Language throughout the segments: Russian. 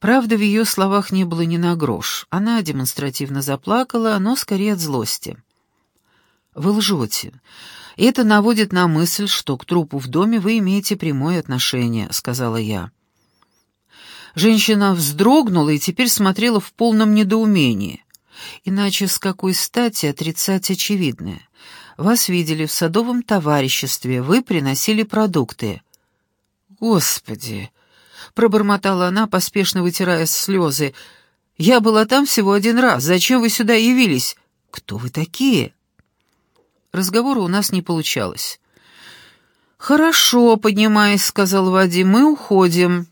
Правда, в ее словах не было ни на грош. Она демонстративно заплакала, но скорее от злости. «Вы лжете. Это наводит на мысль, что к трупу в доме вы имеете прямое отношение», — сказала я. Женщина вздрогнула и теперь смотрела в полном недоумении. Иначе с какой стати отрицать очевидное? Вас видели в садовом товариществе, вы приносили продукты. Господи, пробормотала она, поспешно вытирая слезы. Я была там всего один раз. Зачем вы сюда явились? Кто вы такие? Разговора у нас не получалось. «Хорошо, поднимаясь», — сказал Вадим, — «мы уходим.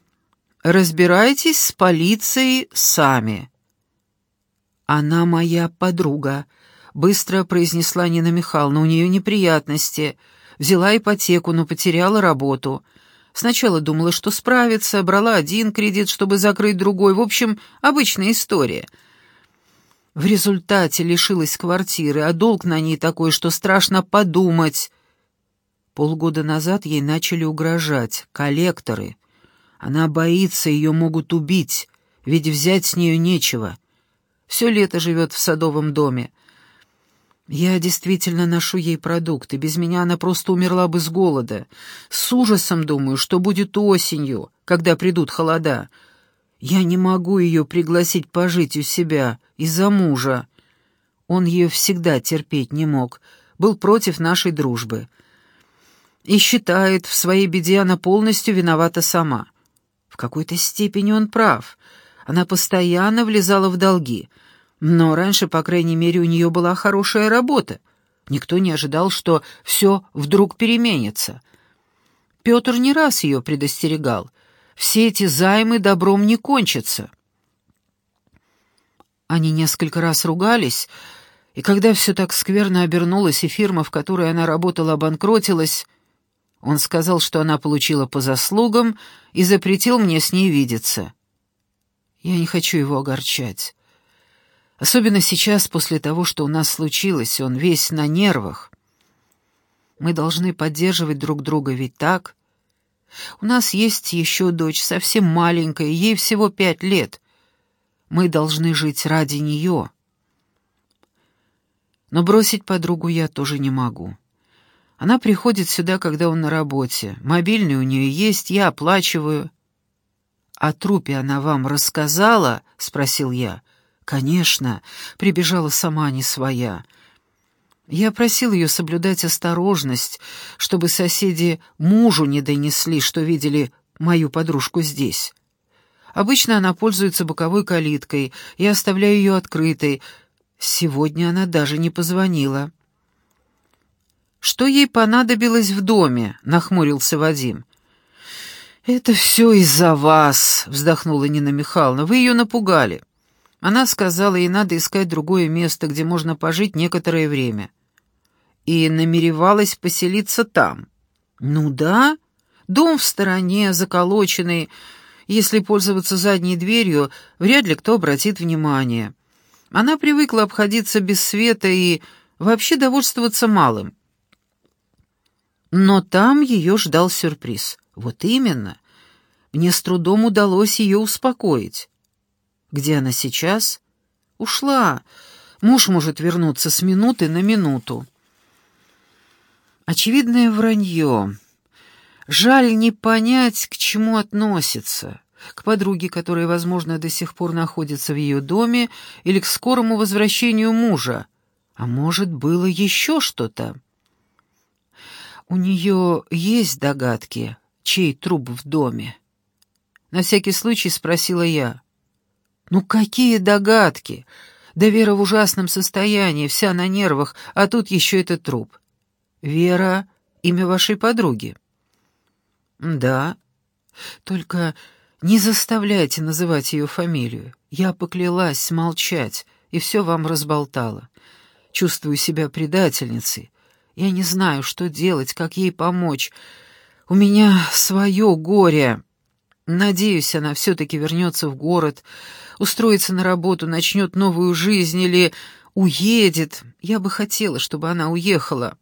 Разбирайтесь с полицией сами». «Она моя подруга», — быстро произнесла Нина Михайловна. «У нее неприятности. Взяла ипотеку, но потеряла работу. Сначала думала, что справится, брала один кредит, чтобы закрыть другой. В общем, обычная история». В результате лишилась квартиры, а долг на ней такой, что страшно подумать. Полгода назад ей начали угрожать коллекторы. Она боится, ее могут убить, ведь взять с нее нечего. Все лето живет в садовом доме. Я действительно ношу ей продукты. Без меня она просто умерла бы с голода. С ужасом думаю, что будет осенью, когда придут холода. Я не могу ее пригласить пожить у себя из-за мужа. Он ее всегда терпеть не мог, был против нашей дружбы. И считает, в своей беде она полностью виновата сама. В какой-то степени он прав. Она постоянно влезала в долги. Но раньше, по крайней мере, у нее была хорошая работа. Никто не ожидал, что все вдруг переменится. Петр не раз ее предостерегал. Все эти займы добром не кончатся. Они несколько раз ругались, и когда все так скверно обернулось, и фирма, в которой она работала, обанкротилась, он сказал, что она получила по заслугам и запретил мне с ней видеться. Я не хочу его огорчать. Особенно сейчас, после того, что у нас случилось, он весь на нервах. Мы должны поддерживать друг друга, ведь так? У нас есть еще дочь, совсем маленькая, ей всего пять лет. Мы должны жить ради нее. Но бросить подругу я тоже не могу. Она приходит сюда, когда он на работе. Мобильный у нее есть, я оплачиваю. «О трупе она вам рассказала?» — спросил я. «Конечно», — прибежала сама не своя. Я просил ее соблюдать осторожность, чтобы соседи мужу не донесли, что видели мою подружку здесь. Обычно она пользуется боковой калиткой, я оставляю ее открытой. Сегодня она даже не позвонила. «Что ей понадобилось в доме?» — нахмурился Вадим. «Это все из-за вас», — вздохнула Нина Михайловна. «Вы ее напугали». Она сказала, ей надо искать другое место, где можно пожить некоторое время. И намеревалась поселиться там. «Ну да, дом в стороне, заколоченный, если пользоваться задней дверью, вряд ли кто обратит внимание. Она привыкла обходиться без света и вообще довольствоваться малым. Но там ее ждал сюрприз. Вот именно. Мне с трудом удалось ее успокоить. Где она сейчас? Ушла. Муж может вернуться с минуты на минуту. Очевидное вранье. Жаль не понять, к чему относится. К подруге, которая, возможно, до сих пор находится в ее доме, или к скорому возвращению мужа. А может, было еще что-то? У нее есть догадки, чей труп в доме? На всякий случай спросила я. Ну какие догадки? Да Вера в ужасном состоянии, вся на нервах, а тут еще этот труп. Вера — имя вашей подруги. «Да. Только не заставляйте называть ее фамилию. Я поклялась молчать и все вам разболтала. Чувствую себя предательницей. Я не знаю, что делать, как ей помочь. У меня свое горе. Надеюсь, она все-таки вернется в город, устроится на работу, начнет новую жизнь или уедет. Я бы хотела, чтобы она уехала».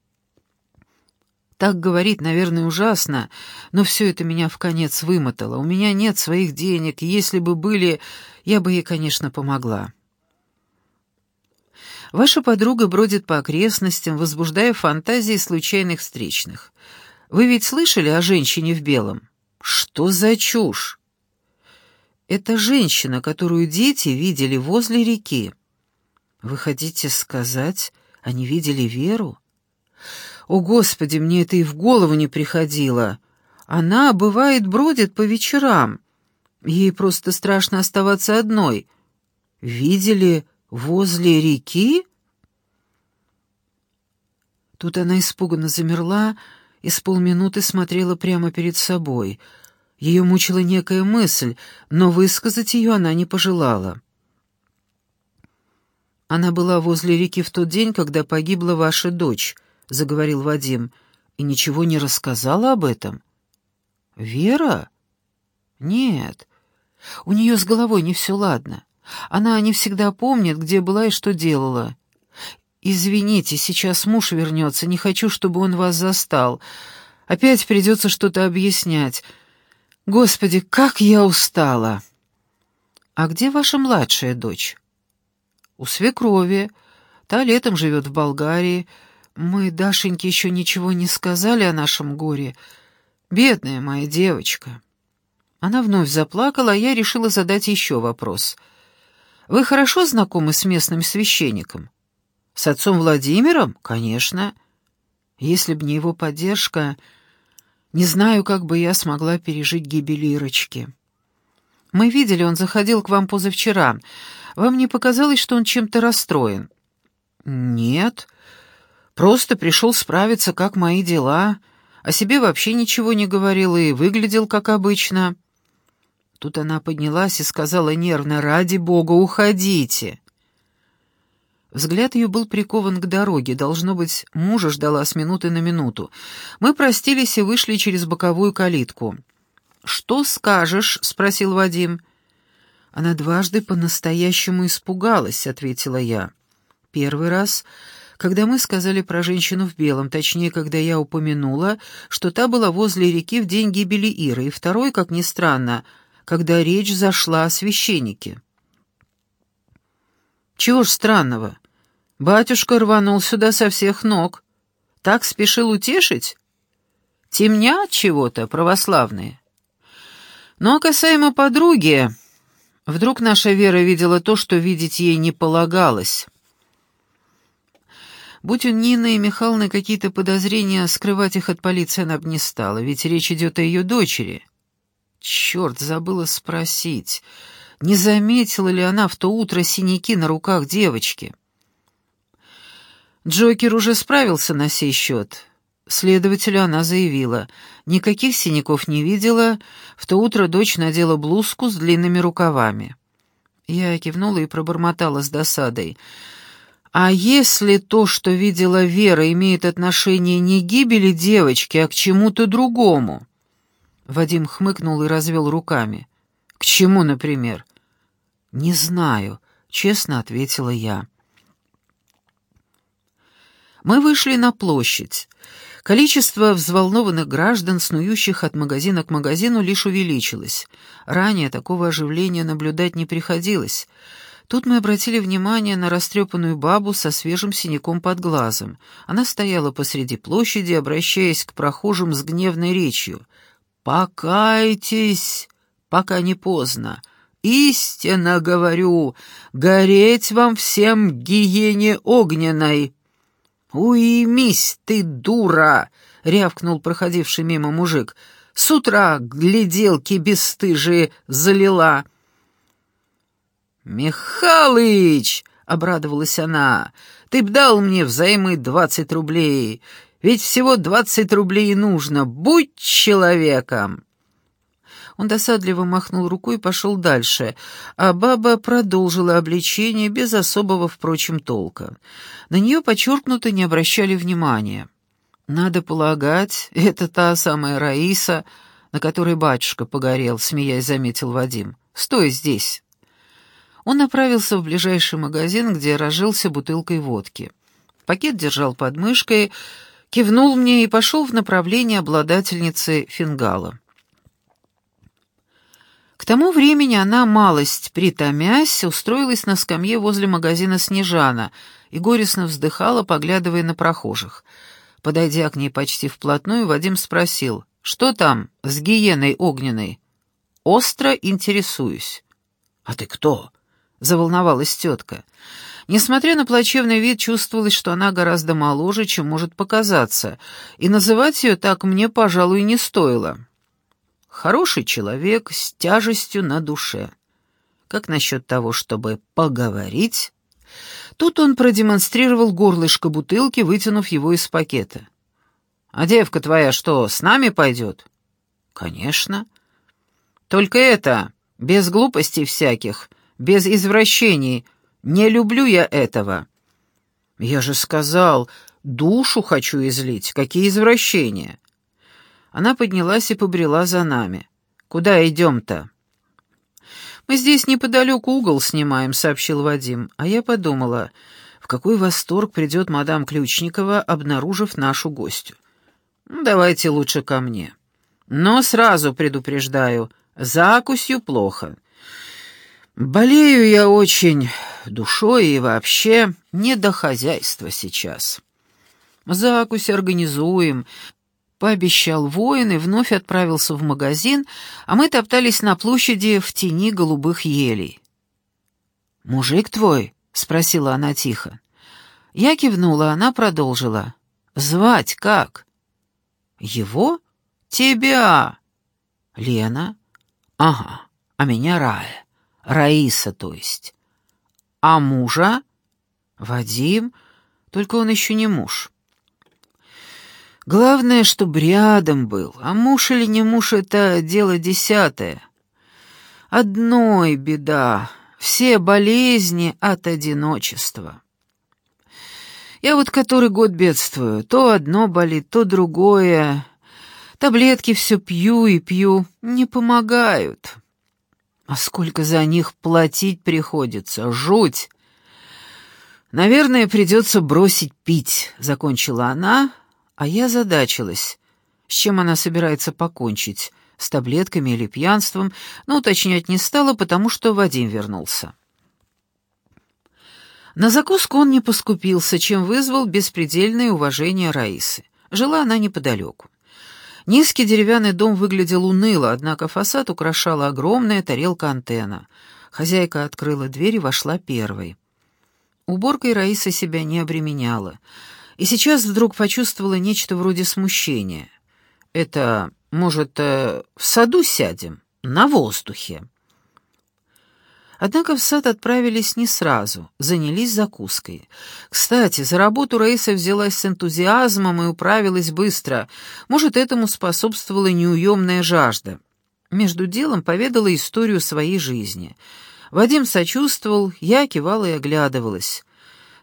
Так говорить, наверное, ужасно, но все это меня в конец вымотало. У меня нет своих денег, если бы были, я бы ей, конечно, помогла. Ваша подруга бродит по окрестностям, возбуждая фантазии случайных встречных. Вы ведь слышали о женщине в белом? Что за чушь? Это женщина, которую дети видели возле реки. Вы хотите сказать, они видели Веру? О, Господи, мне это и в голову не приходило. Она, бывает, бродит по вечерам. Ей просто страшно оставаться одной. Видели возле реки? Тут она испуганно замерла и с полминуты смотрела прямо перед собой. Ее мучила некая мысль, но высказать ее она не пожелала. «Она была возле реки в тот день, когда погибла ваша дочь», — заговорил Вадим, — «и ничего не рассказала об этом». «Вера?» «Нет, у нее с головой не все ладно. Она не всегда помнит, где была и что делала. Извините, сейчас муж вернется, не хочу, чтобы он вас застал. Опять придется что-то объяснять. Господи, как я устала!» «А где ваша младшая дочь?» «У свекрови. Та летом живет в Болгарии. Мы Дашеньке еще ничего не сказали о нашем горе. Бедная моя девочка». Она вновь заплакала, а я решила задать еще вопрос. «Вы хорошо знакомы с местным священником?» «С отцом Владимиром? Конечно. Если б не его поддержка, не знаю, как бы я смогла пережить гибель Ирочки. Мы видели, он заходил к вам позавчера. Вам не показалось, что он чем-то расстроен?» «Нет. Просто пришел справиться, как мои дела. О себе вообще ничего не говорил и выглядел, как обычно». Тут она поднялась и сказала нервно, «Ради бога, уходите!» Взгляд ее был прикован к дороге, должно быть, мужа ждала с минуты на минуту. Мы простились и вышли через боковую калитку. «Что скажешь?» — спросил Вадим. «Она дважды по-настоящему испугалась», — ответила я. «Первый раз, когда мы сказали про женщину в белом, точнее, когда я упомянула, что та была возле реки в день гибели Иры, и второй, как ни странно, когда речь зашла о священнике». «Чего ж странного? Батюшка рванул сюда со всех ног. Так спешил утешить? Темнят чего-то православные». Ну а касаемо подруги, вдруг наша Вера видела то, что видеть ей не полагалось. Будь у Нины и Михайловны какие-то подозрения, скрывать их от полиции она бы не стала, ведь речь идет о ее дочери. Черт, забыла спросить, не заметила ли она в то утро синяки на руках девочки. Джокер уже справился на сей счет. Следователю она заявила, никаких синяков не видела, в то утро дочь надела блузку с длинными рукавами. Я кивнула и пробормотала с досадой. «А если то, что видела Вера, имеет отношение не к гибели девочки, а к чему-то другому?» Вадим хмыкнул и развел руками. «К чему, например?» «Не знаю», — честно ответила я. Мы вышли на площадь. Количество взволнованных граждан, снующих от магазина к магазину, лишь увеличилось. Ранее такого оживления наблюдать не приходилось. Тут мы обратили внимание на растрепанную бабу со свежим синяком под глазом. Она стояла посреди площади, обращаясь к прохожим с гневной речью. «Покайтесь, пока не поздно. Истинно говорю, гореть вам всем гиене огненной». «Уймись ты, дура!» — рявкнул проходивший мимо мужик. «С утра гляделки бесстыжие залила». «Михалыч!» — обрадовалась она. «Ты б дал мне взаймы двадцать рублей, ведь всего двадцать рублей нужно. Будь человеком!» Он досадливо махнул рукой и пошел дальше, а баба продолжила обличение без особого, впрочем, толка. На нее подчеркнуто не обращали внимания. «Надо полагать, это та самая Раиса, на которой батюшка погорел», — смеясь заметил Вадим. «Стой здесь». Он направился в ближайший магазин, где разжился бутылкой водки. Пакет держал под мышкой, кивнул мне и пошел в направлении обладательницы фингала. К тому времени она, малость притомясь, устроилась на скамье возле магазина «Снежана» и горестно вздыхала, поглядывая на прохожих. Подойдя к ней почти вплотную, Вадим спросил, «Что там с гиеной огненной?» «Остро интересуюсь». «А ты кто?» — заволновалась тетка. Несмотря на плачевный вид, чувствовалось, что она гораздо моложе, чем может показаться, и называть ее так мне, пожалуй, не стоило. Хороший человек с тяжестью на душе. Как насчет того, чтобы поговорить? Тут он продемонстрировал горлышко бутылки, вытянув его из пакета. «А девка твоя что, с нами пойдет?» «Конечно». «Только это, без глупостей всяких, без извращений. Не люблю я этого». «Я же сказал, душу хочу излить. Какие извращения?» Она поднялась и побрела за нами. «Куда идем-то?» «Мы здесь неподалеку угол снимаем», — сообщил Вадим. А я подумала, в какой восторг придет мадам Ключникова, обнаружив нашу гостью. Ну, «Давайте лучше ко мне. Но сразу предупреждаю, закусью плохо. Болею я очень душой и вообще не до хозяйства сейчас. Закусь организуем, пообещал воин и вновь отправился в магазин, а мы топтались на площади в тени голубых елей. «Мужик твой?» — спросила она тихо. Я кивнула, она продолжила. «Звать как?» «Его? Тебя!» «Лена?» «Ага, а меня Рая. Раиса, то есть». «А мужа?» «Вадим, только он еще не муж». Главное, чтоб рядом был, а муж или не муж — это дело десятое. Одной беда — все болезни от одиночества. Я вот который год бедствую, то одно болит, то другое. Таблетки все пью и пью, не помогают. А сколько за них платить приходится, жуть! Наверное, придется бросить пить, — закончила она, — а я задачилась, с чем она собирается покончить, с таблетками или пьянством, но уточнять не стала, потому что Вадим вернулся. На закуску он не поскупился, чем вызвал беспредельное уважение Раисы. Жила она неподалеку. Низкий деревянный дом выглядел уныло, однако фасад украшала огромная тарелка-антенна. Хозяйка открыла дверь и вошла первой. Уборкой Раиса себя не обременяла — и сейчас вдруг почувствовала нечто вроде смущения. «Это, может, э, в саду сядем? На воздухе?» Однако в сад отправились не сразу, занялись закуской. Кстати, за работу Раиса взялась с энтузиазмом и управилась быстро. Может, этому способствовала неуемная жажда. Между делом поведала историю своей жизни. Вадим сочувствовал, я кивала и оглядывалась.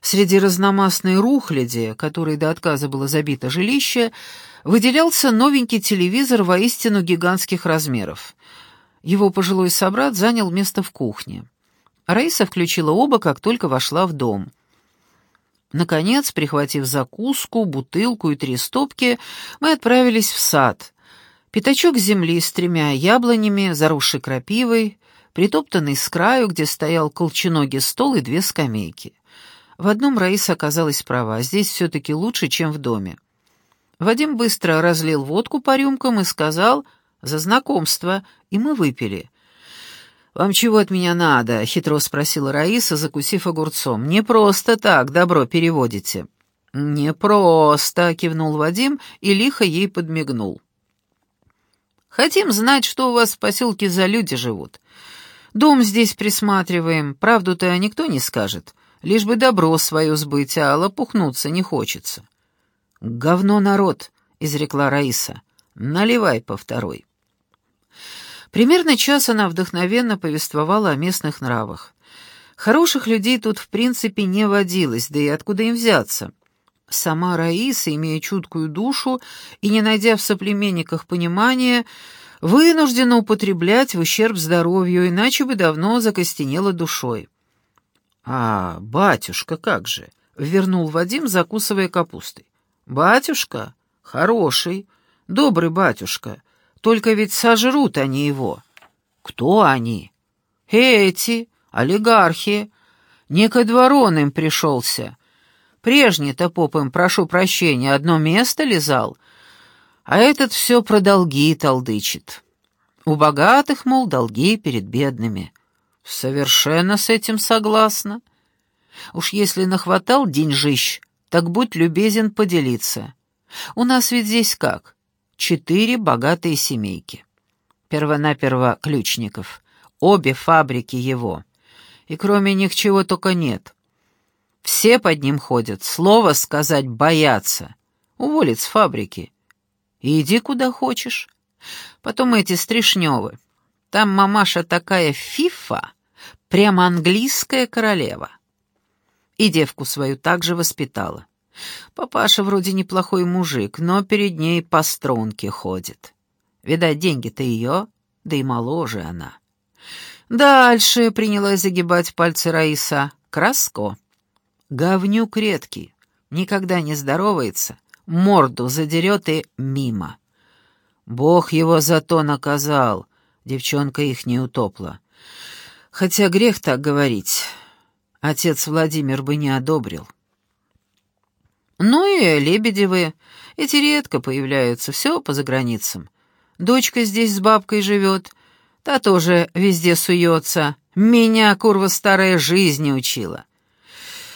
Среди разномастной рухляди, которой до отказа было забито жилище, выделялся новенький телевизор воистину гигантских размеров. Его пожилой собрат занял место в кухне. Раиса включила оба, как только вошла в дом. Наконец, прихватив закуску, бутылку и три стопки, мы отправились в сад. Пятачок земли с тремя яблонями, заросший крапивой, притоптанный с краю, где стоял колченогий стол и две скамейки. В одном Раиса оказалась права, здесь все-таки лучше, чем в доме. Вадим быстро разлил водку по рюмкам и сказал «За знакомство», и мы выпили. «Вам чего от меня надо?» — хитро спросила Раиса, закусив огурцом. «Не просто так добро переводите». «Не просто», — кивнул Вадим и лихо ей подмигнул. «Хотим знать, что у вас в поселке за люди живут. Дом здесь присматриваем, правду-то никто не скажет лишь бы добро свое сбыть, а лопухнуться не хочется. «Говно народ», — изрекла Раиса. «Наливай по второй». Примерно час она вдохновенно повествовала о местных нравах. Хороших людей тут в принципе не водилось, да и откуда им взяться? Сама Раиса, имея чуткую душу и не найдя в соплеменниках понимания, вынуждена употреблять в ущерб здоровью, иначе бы давно закостенела душой. «А, батюшка, как же!» — вернул Вадим, закусывая капустой. «Батюшка? Хороший, добрый батюшка. Только ведь сожрут они его». «Кто они?» «Эти, олигархи. Не ко двору он им пришелся. Прежний-то поп им, прошу прощения, одно место лизал, а этот все про долги толдычит. У богатых, мол, долги перед бедными. Совершенно с этим согласна. Уж если нахватал деньжищ, так будь любезен поделиться. У нас ведь здесь как? Четыре богатые семейки. Первонаперво ключников. Обе фабрики его. И кроме них чего только нет. Все под ним ходят, слово сказать боятся. Уволят с фабрики. И иди куда хочешь. Потом эти Стришневы. Там мамаша такая фифа, прямо английская королева. И девку свою также воспитала. Папаша вроде неплохой мужик, но перед ней по струнке ходит. Видать, деньги-то ее, да и моложе она. Дальше принялась загибать пальцы Раиса. Краско. Говнюк редкий, никогда не здоровается, морду задерет и мимо. Бог его за то наказал, девчонка их не утопла. Хотя грех так говорить, отец Владимир бы не одобрил. Ну и Лебедевы, эти редко появляются, все по заграницам. Дочка здесь с бабкой живет, та тоже везде суется. Меня, курва старая, жизни учила.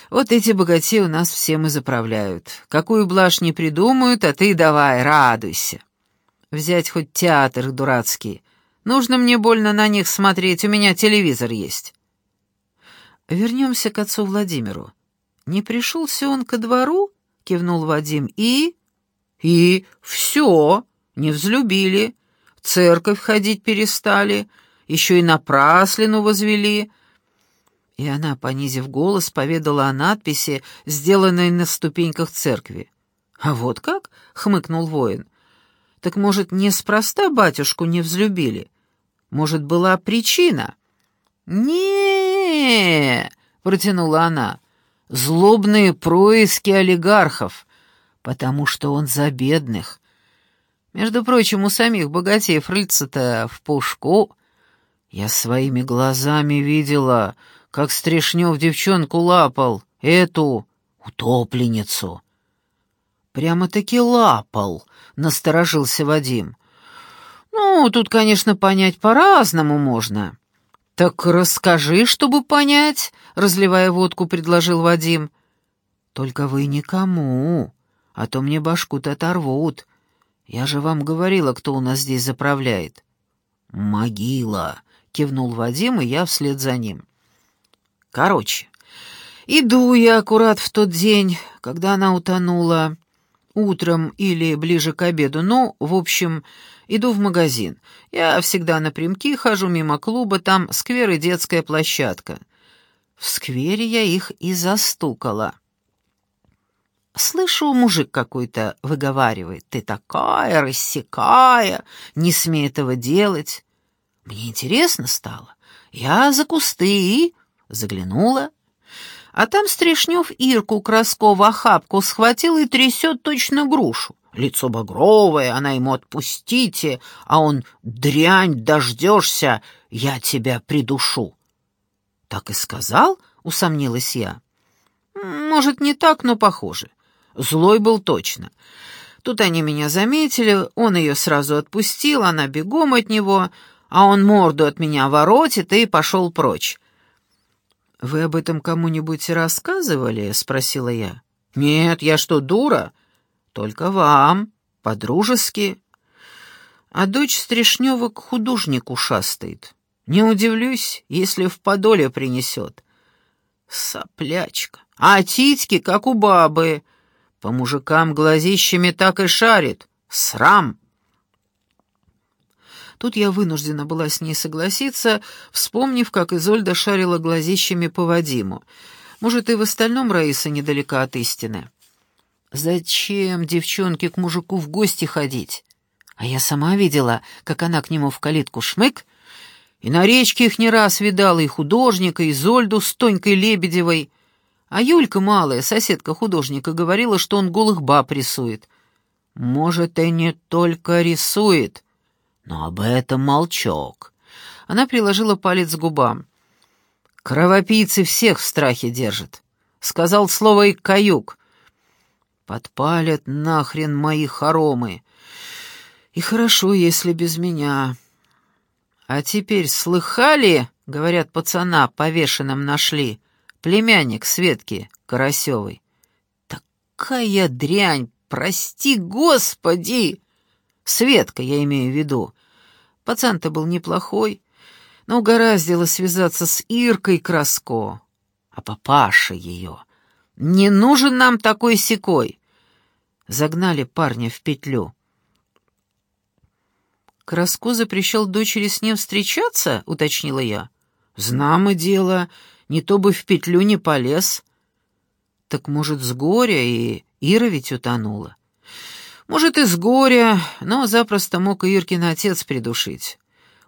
Вот эти богатеи у нас всем и заправляют. Какую блажь не придумают, а ты давай, радуйся. Взять хоть театр дурацкий. Нужно мне больно на них смотреть, у меня телевизор есть. Вернемся к отцу Владимиру. Не пришелся он ко двору? Кивнул Вадим. И? И все, не взлюбили. В церковь ходить перестали, еще и напраслину возвели — и она, понизив голос, поведала о надписи, сделанной на ступеньках церкви. «А вот как?» — хмыкнул воин. «Так, может, неспроста батюшку не взлюбили? Может, была причина?» не протянула она. «Злобные происки олигархов, потому что он за бедных. Между прочим, у самих богатеев рыльца-то в пушку. Я своими глазами видела, как Стрешнев девчонку лапал, эту утопленницу. Прямо-таки лапал, насторожился Вадим. Ну, тут, конечно, понять по-разному можно. Так расскажи, чтобы понять, разливая водку, предложил Вадим. Только вы никому, а то мне башку-то оторвут. Я же вам говорила, кто у нас здесь заправляет. Могила, кивнул Вадим, и я вслед за ним. Короче, иду я аккурат в тот день, когда она утонула, утром или ближе к обеду, ну, в общем, иду в магазин. Я всегда напрямки хожу мимо клуба, там сквер и детская площадка. В сквере я их и застукала. Слышу, мужик какой-то выговаривает, «Ты такая, рассекая, не смей этого делать». Мне интересно стало. Я за кусты Заглянула, а там Стрешнев Ирку Краскову охапку схватил и трясет точно грушу. Лицо багровое, она ему «отпустите», а он «дрянь, дождешься, я тебя придушу». «Так и сказал?» — усомнилась я. «Может, не так, но похоже. Злой был точно. Тут они меня заметили, он ее сразу отпустил, она бегом от него, а он морду от меня воротит и пошел прочь. «Вы об этом кому-нибудь рассказывали?» — спросила я. «Нет, я что, дура? Только вам, по-дружески». А дочь Стрешнева к художнику шастает. Не удивлюсь, если в подоле принесет. Соплячка. А титьки, как у бабы. По мужикам глазищами так и шарит. Срам. Тут я вынуждена была с ней согласиться, вспомнив, как Изольда шарила глазищами по Вадиму. Может, и в остальном Раиса недалека от истины. Зачем девчонке к мужику в гости ходить? А я сама видела, как она к нему в калитку шмык, и на речке их не раз видала и художника, и Зольду с Тонькой Лебедевой. А Юлька малая, соседка художника, говорила, что он голых баб рисует. Может, и не только рисует, но об этом молчок. Она приложила палец к губам. Кровопийцы всех в страхе держат. Сказал слово и каюк. Подпалят нахрен мои хоромы. И хорошо, если без меня. А теперь слыхали, говорят, пацана повешенным нашли, племянник Светки Карасевой. Такая дрянь, прости, господи! Светка, я имею в виду. Пацан-то был неплохой, но угораздило связаться с Иркой Краско. А папаша ее... Не нужен нам такой секой. Загнали парня в петлю. «Краско запрещал дочери с ним встречаться?» — уточнила я. «Знамо дело, не то бы в петлю не полез». «Так, может, с горя и Ира ведь утонула?» «Может, и с горя, но запросто мог и Иркин отец придушить.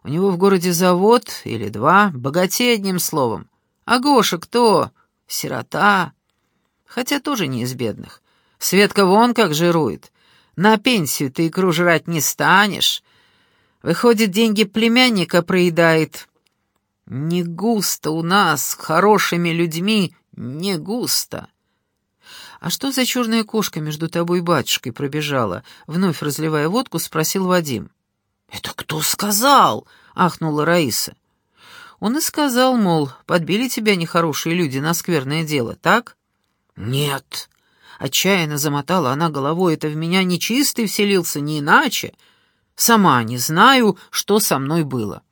У него в городе завод или два, богатей одним словом. А Гоша кто? Сирота. Хотя тоже не из бедных. Светка вон как жирует. На пенсию ты икру жрать не станешь. Выходит, деньги племянника проедает. Не густо у нас, с хорошими людьми, не густо. «А что за черная кошка между тобой и батюшкой пробежала?» Вновь разливая водку, спросил Вадим. «Это кто сказал?» — ахнула Раиса. Он и сказал, мол, подбили тебя нехорошие люди на скверное дело, так? «Нет», — отчаянно замотала она головой, — «это в меня нечистый вселился, не иначе. Сама не знаю, что со мной было».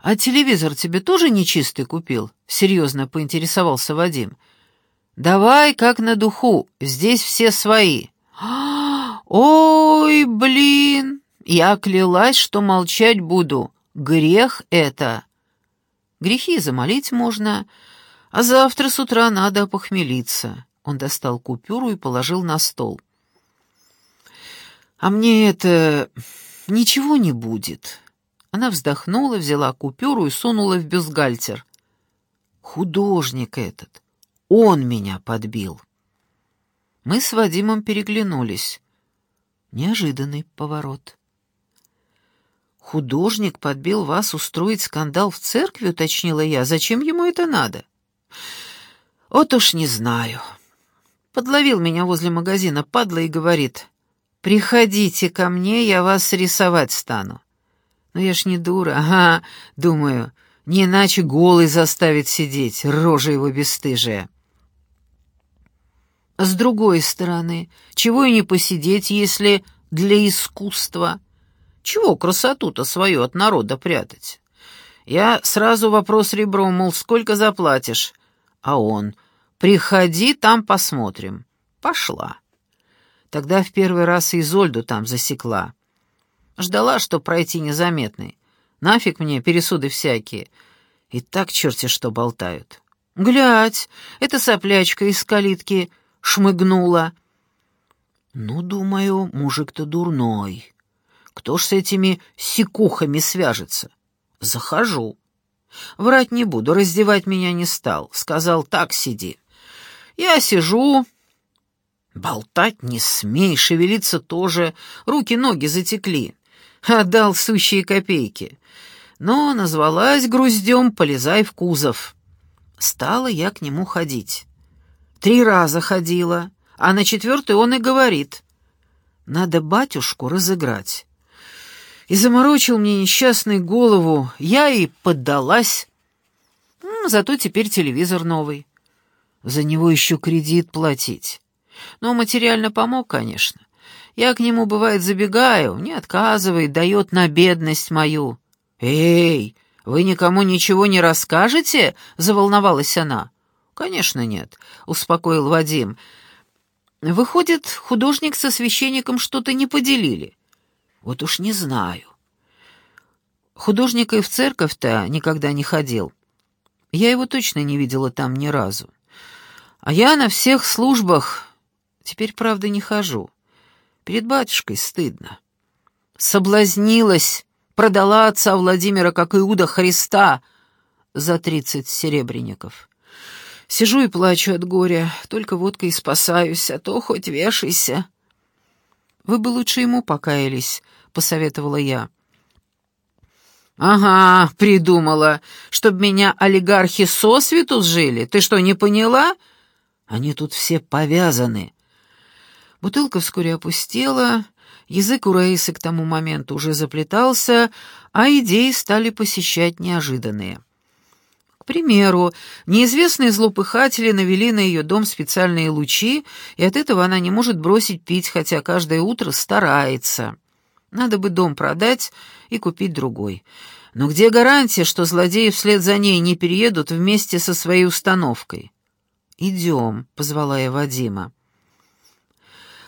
«А телевизор тебе тоже нечистый купил?» — серьезно поинтересовался Вадим. «Давай как на духу, здесь все свои». «Ой, блин!» Я клялась, что молчать буду. Грех это. Грехи замолить можно, а завтра с утра надо похмелиться. Он достал купюру и положил на стол. «А мне это... ничего не будет». Она вздохнула, взяла купюру и сунула в бюстгальтер. «Художник этот, он меня подбил». Мы с Вадимом переглянулись. Неожиданный поворот. «Художник подбил вас устроить скандал в церкви?» — уточнила я. «Зачем ему это надо?» «Вот уж не знаю». Подловил меня возле магазина, падла, и говорит, «Приходите ко мне, я вас рисовать стану». Но я ж не дура, ага, думаю, не иначе голый заставит сидеть, рожа его бесстыжая. С другой стороны, чего и не посидеть, если для искусства — чего красоту-то свою от народа прятать? Я сразу вопрос ребром, мол, сколько заплатишь? А он, приходи, там посмотрим. Пошла. Тогда в первый раз Изольду там засекла. Ждала, что пройти незаметной. Нафиг мне пересуды всякие. И так черти что болтают. Глядь, эта соплячка из калитки шмыгнула. Ну, думаю, мужик-то дурной. Кто ж с этими секухами свяжется? Захожу. Врать не буду, раздевать меня не стал. Сказал, так сиди. Я сижу, болтать не смей, шевелиться тоже, руки-ноги затекли. Отдал сущие копейки. Но назвалась груздем, полезай в кузов. Стала я к нему ходить. Три раза ходила, а на четвертый он и говорит. Надо батюшку разыграть и заморочил мне несчастный голову. Я и поддалась. Зато теперь телевизор новый. За него еще кредит платить. Но материально помог, конечно. Я к нему, бывает, забегаю, не отказывает, дает на бедность мою. «Эй, вы никому ничего не расскажете?» — заволновалась она. «Конечно нет», — успокоил Вадим. «Выходит, художник со священником что-то не поделили. Вот уж не знаю. Художник и в церковь-то никогда не ходил. Я его точно не видела там ни разу. А я на всех службах теперь, правда, не хожу. Перед батюшкой стыдно. Соблазнилась, продала отца Владимира, как Иуда Христа, за тридцать серебряников. Сижу и плачу от горя, только водкой спасаюсь, а то хоть вешайся. Вы бы лучше ему покаялись, посоветовала я. «Ага, придумала, чтоб меня олигархи сосвету сжили. Ты что, не поняла? Они тут все повязаны». Бутылка вскоре опустела, язык у Раисы к тому моменту уже заплетался, а идеи стали посещать неожиданные. К примеру, неизвестные злопыхатели навели на ее дом специальные лучи, и от этого она не может бросить пить, хотя каждое утро старается. Надо бы дом продать и купить другой. Но где гарантия, что злодеи вслед за ней не переедут вместе со своей установкой? «Идем», — позвала я Вадима.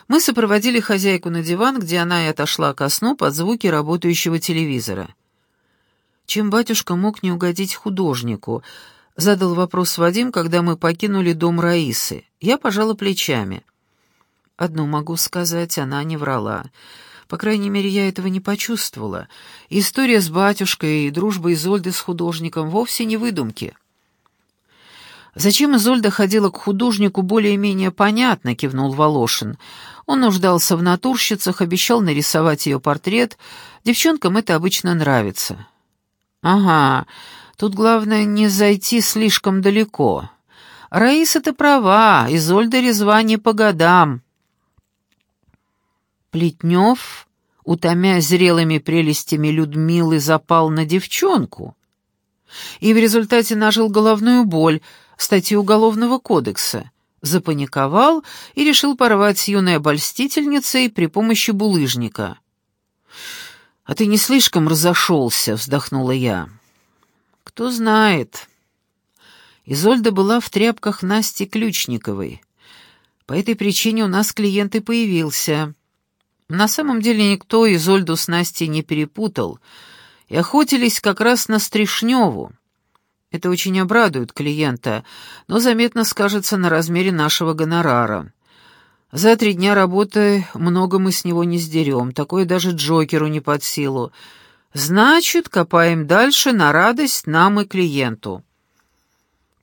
Мы сопроводили хозяйку на диван, где она и отошла ко сну под звуки работающего телевизора. Чем батюшка мог не угодить художнику? Задал вопрос Вадим, когда мы покинули дом Раисы. Я пожала плечами. Одно могу сказать, она не врала. По крайней мере, я этого не почувствовала. История с батюшкой и дружба Изольды с художником вовсе не выдумки. «Зачем Изольда ходила к художнику, более-менее понятно», — кивнул Волошин. Он нуждался в натурщицах, обещал нарисовать ее портрет. Девчонкам это обычно нравится. «Ага, тут главное не зайти слишком далеко. Раиса, ты права, Изольда резва не по годам». Плетнев, утомя зрелыми прелестями Людмилы, запал на девчонку и в результате нажил головную боль, статью Уголовного кодекса, запаниковал и решил порвать с юной обольстительницей при помощи булыжника. «А ты не слишком разошелся?» — вздохнула я. «Кто знает». Изольда была в тряпках Насти Ключниковой. По этой причине у нас клиент и появился. На самом деле никто Изольду с Настей не перепутал, и охотились как раз на Стришневу. Это очень обрадует клиента, но заметно скажется на размере нашего гонорара. За три дня работы много мы с него не сдерем, такое даже Джокеру не под силу. Значит, копаем дальше на радость нам и клиенту.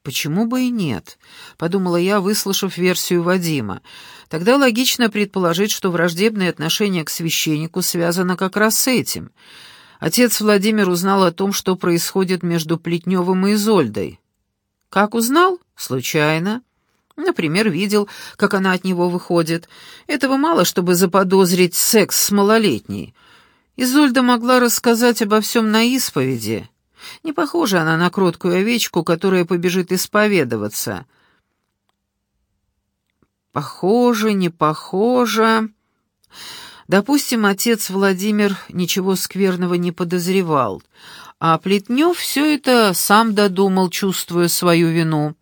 «Почему бы и нет?» — подумала я, выслушав версию Вадима. «Тогда логично предположить, что враждебное отношение к священнику связано как раз с этим. Отец Владимир узнал о том, что происходит между Плетневым и Изольдой. Как узнал? Случайно. Например, видел, как она от него выходит. Этого мало, чтобы заподозрить секс с малолетней. Изольда могла рассказать обо всем на исповеди». Не похожа она на кроткую овечку, которая побежит исповедоваться. Похоже, не похоже. Допустим, отец Владимир ничего скверного не подозревал, а Плетнев все это сам додумал, чувствуя свою вину.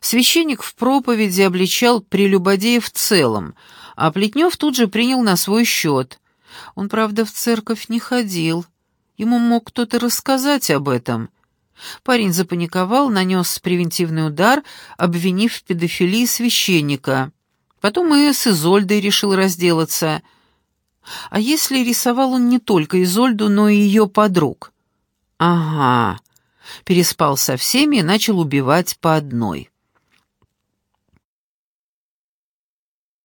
Священник в проповеди обличал прелюбодея в целом, а Плетнев тут же принял на свой счет. Он, правда, в церковь не ходил, Ему мог кто-то рассказать об этом. Парень запаниковал, нанес превентивный удар, обвинив в педофилии священника. Потом и с Изольдой решил разделаться. А если рисовал он не только Изольду, но и ее подруг? Ага, переспал со всеми и начал убивать по одной.